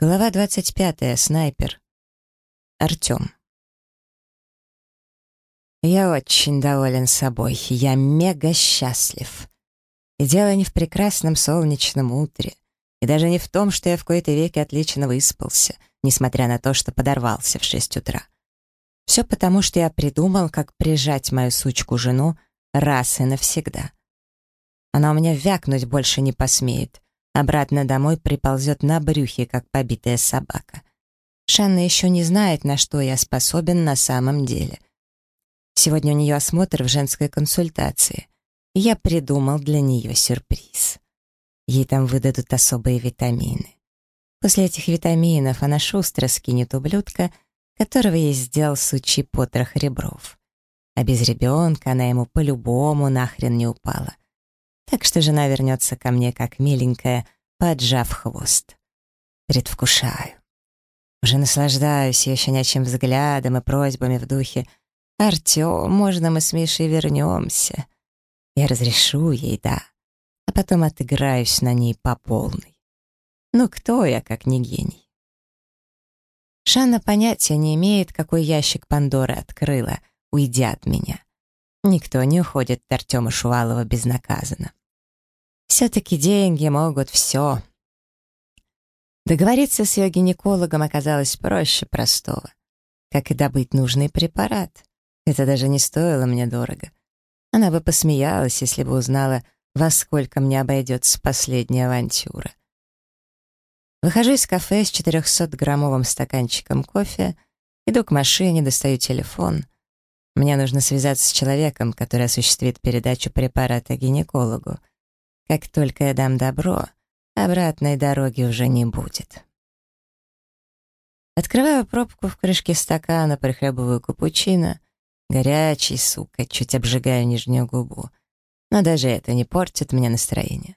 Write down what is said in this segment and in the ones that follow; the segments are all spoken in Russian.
Глава 25. Снайпер. Артем. Я очень доволен собой. Я мега счастлив. И дело не в прекрасном солнечном утре, и даже не в том, что я в кои-то веки отлично выспался, несмотря на то, что подорвался в шесть утра. Все потому, что я придумал, как прижать мою сучку-жену раз и навсегда. Она у меня вякнуть больше не посмеет, Обратно домой приползет на брюхе, как побитая собака. Шанна еще не знает, на что я способен на самом деле. Сегодня у нее осмотр в женской консультации. Я придумал для нее сюрприз. Ей там выдадут особые витамины. После этих витаминов она шустро скинет ублюдка, которого ей сделал сучий потрох ребров. А без ребенка она ему по-любому нахрен не упала так что жена вернется ко мне как миленькая, поджав хвост. Предвкушаю. Уже наслаждаюсь ее щенячьим взглядом и просьбами в духе «Артем, можно мы с Мишей вернемся?» Я разрешу ей, да, а потом отыграюсь на ней по полной. Ну кто я, как не гений? Шанна понятия не имеет, какой ящик Пандоры открыла, уйдя от меня. Никто не уходит от Артема Шувалова безнаказанно. Все-таки деньги могут все. Договориться с ее гинекологом оказалось проще простого. Как и добыть нужный препарат. Это даже не стоило мне дорого. Она бы посмеялась, если бы узнала, во сколько мне обойдется последняя авантюра. Выхожу из кафе с 400-граммовым стаканчиком кофе, иду к машине, достаю телефон — мне нужно связаться с человеком, который осуществит передачу препарата гинекологу. Как только я дам добро, обратной дороги уже не будет. Открываю пробку в крышке стакана, прихлебываю капучино. Горячий, сука, чуть обжигаю нижнюю губу. Но даже это не портит мне настроение.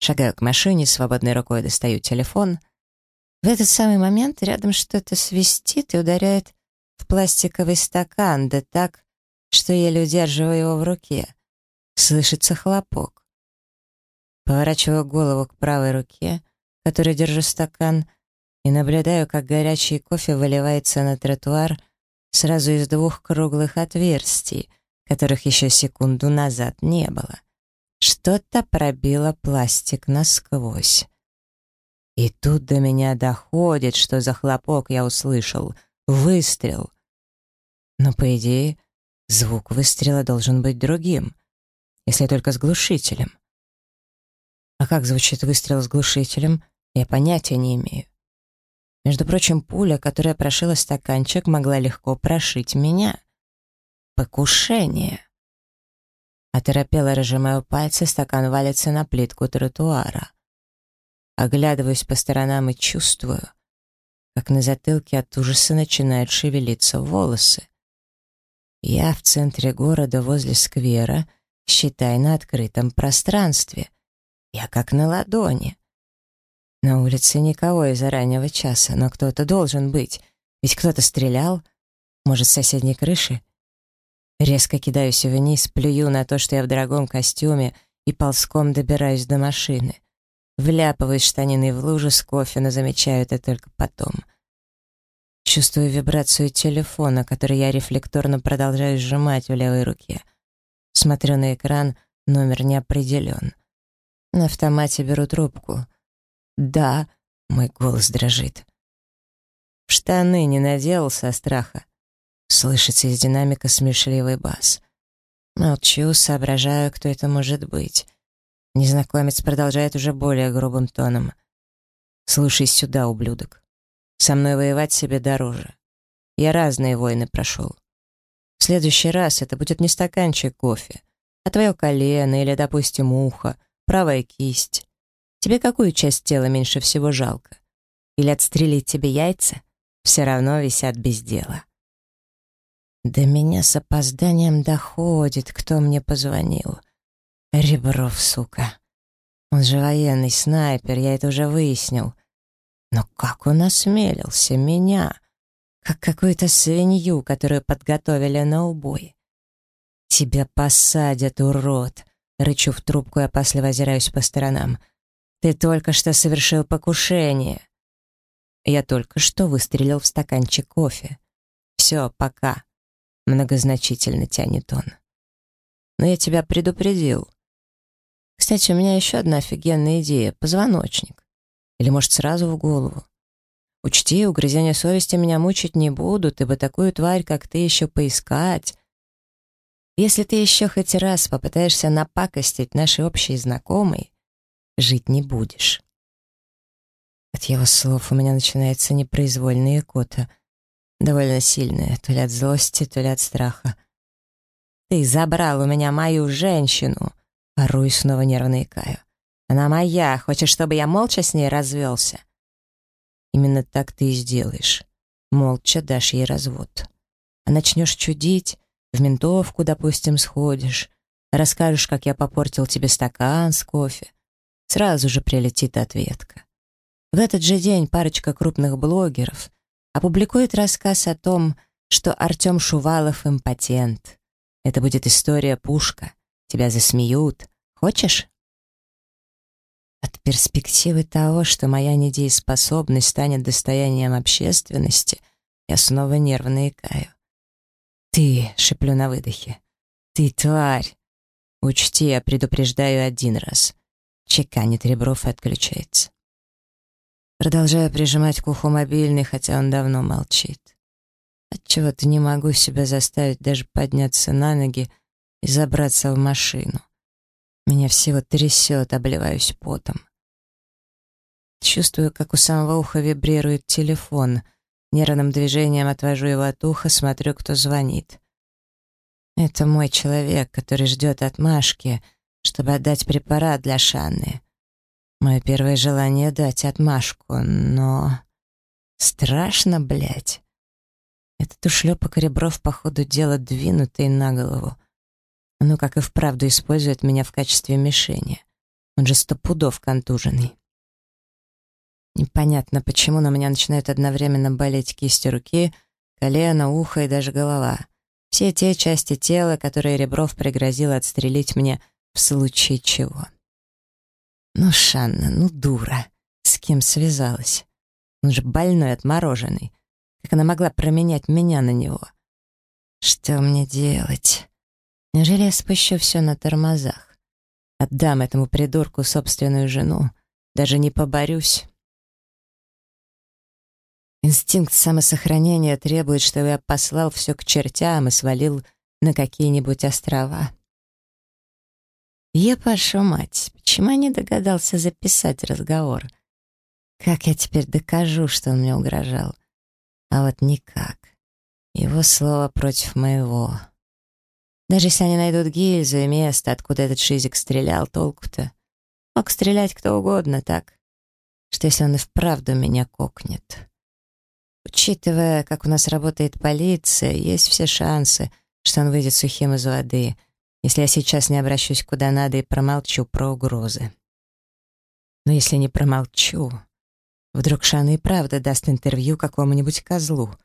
Шагаю к машине, свободной рукой достаю телефон. В этот самый момент рядом что-то свистит и ударяет в пластиковый стакан, да так, что еле удерживаю его в руке. Слышится хлопок. Поворачиваю голову к правой руке, которой держу стакан, и наблюдаю, как горячий кофе выливается на тротуар сразу из двух круглых отверстий, которых еще секунду назад не было. Что-то пробило пластик насквозь. И тут до меня доходит, что за хлопок я услышал — Выстрел. Но, по идее, звук выстрела должен быть другим, если только с глушителем. А как звучит выстрел с глушителем, я понятия не имею. Между прочим, пуля, которая прошила стаканчик, могла легко прошить меня. Покушение. Оторопело разжимаю пальцы, стакан валится на плитку тротуара. Оглядываюсь по сторонам и чувствую — как на затылке от ужаса начинают шевелиться волосы. Я в центре города возле сквера, считай, на открытом пространстве. Я как на ладони. На улице никого из-за раннего часа, но кто-то должен быть, ведь кто-то стрелял, может, с соседней крыши. Резко кидаюсь вниз, плюю на то, что я в дорогом костюме, и ползком добираюсь до машины. Вляпываюсь штанины в лужу с кофе, но замечаю это только потом. Чувствую вибрацию телефона, который я рефлекторно продолжаю сжимать в левой руке. Смотрю на экран, номер не определен. На автомате беру трубку. «Да», — мой голос дрожит. Штаны не надел со страха. Слышится из динамика смешливый бас. Молчу, соображаю, кто это может быть. Незнакомец продолжает уже более грубым тоном. «Слушай сюда, ублюдок. Со мной воевать себе дороже. Я разные войны прошел. В следующий раз это будет не стаканчик кофе, а твое колено или, допустим, ухо, правая кисть. Тебе какую часть тела меньше всего жалко? Или отстрелить тебе яйца? Все равно висят без дела». До меня с опозданием доходит, кто мне позвонил — Ребров, сука. Он же военный снайпер, я это уже выяснил. Но как он осмелился меня? Как какую-то свинью, которую подготовили на убой. «Тебя посадят, урод!» Рычу в трубку и опасливо озираюсь по сторонам. «Ты только что совершил покушение!» Я только что выстрелил в стаканчик кофе. Все, пока. Многозначительно тянет он. Но я тебя предупредил. Кстати, у меня еще одна офигенная идея — позвоночник. Или, может, сразу в голову. Учти, угрызения совести меня мучить не будут, ибо такую тварь, как ты, еще поискать. Если ты еще хоть раз попытаешься напакостить нашей общей знакомой, жить не будешь. От его слов у меня начинается непроизвольная икота, довольно сильная, то ли от злости, то ли от страха. «Ты забрал у меня мою женщину!» Ору и снова нервно икаю. «Она моя! Хочешь, чтобы я молча с ней развелся?» Именно так ты и сделаешь. Молча дашь ей развод. А начнешь чудить, в ментовку, допустим, сходишь, расскажешь, как я попортил тебе стакан с кофе. Сразу же прилетит ответка. В этот же день парочка крупных блогеров опубликует рассказ о том, что Артем Шувалов импотент. Это будет история пушка. Тебя засмеют. Хочешь? От перспективы того, что моя недееспособность станет достоянием общественности, я снова нервно икаю. «Ты!» — шеплю на выдохе. «Ты тварь!» «Учти, я предупреждаю один раз». Чеканит Ребров и отключается. Продолжаю прижимать к уху мобильный, хотя он давно молчит. Отчего-то не могу себя заставить даже подняться на ноги и забраться в машину. Меня всего трясет, обливаюсь потом. Чувствую, как у самого уха вибрирует телефон. Нервным движением отвожу его от уха, смотрю, кто звонит. Это мой человек, который ждет отмашки, чтобы отдать препарат для Шанны. Мое первое желание — дать отмашку, но... Страшно, блядь. Этот ушлепок ребров, по ходу дела, двинутый на голову. Ну, как и вправду использует меня в качестве мишени. Он же сто пудов контуженный. Непонятно, почему, у меня начинают одновременно болеть кисти руки, колено, ухо и даже голова. Все те части тела, которые Ребров пригрозил отстрелить мне в случае чего. Ну, Шанна, ну дура. С кем связалась? Он же больной, отмороженный. Как она могла променять меня на него? Что мне делать? Неужели я спущу все на тормозах? Отдам этому придурку собственную жену, даже не поборюсь. Инстинкт самосохранения требует, чтобы я послал все к чертям и свалил на какие-нибудь острова. Я пошу мать, почему я не догадался записать разговор? Как я теперь докажу, что он мне угрожал? А вот никак. Его слово против моего. Даже если они найдут гильзу и место, откуда этот шизик стрелял, толку-то. Мог стрелять кто угодно, так? Что если он и вправду меня кокнет? Учитывая, как у нас работает полиция, есть все шансы, что он выйдет сухим из воды, если я сейчас не обращусь куда надо и промолчу про угрозы. Но если не промолчу, вдруг Шана и правда даст интервью какому-нибудь козлу —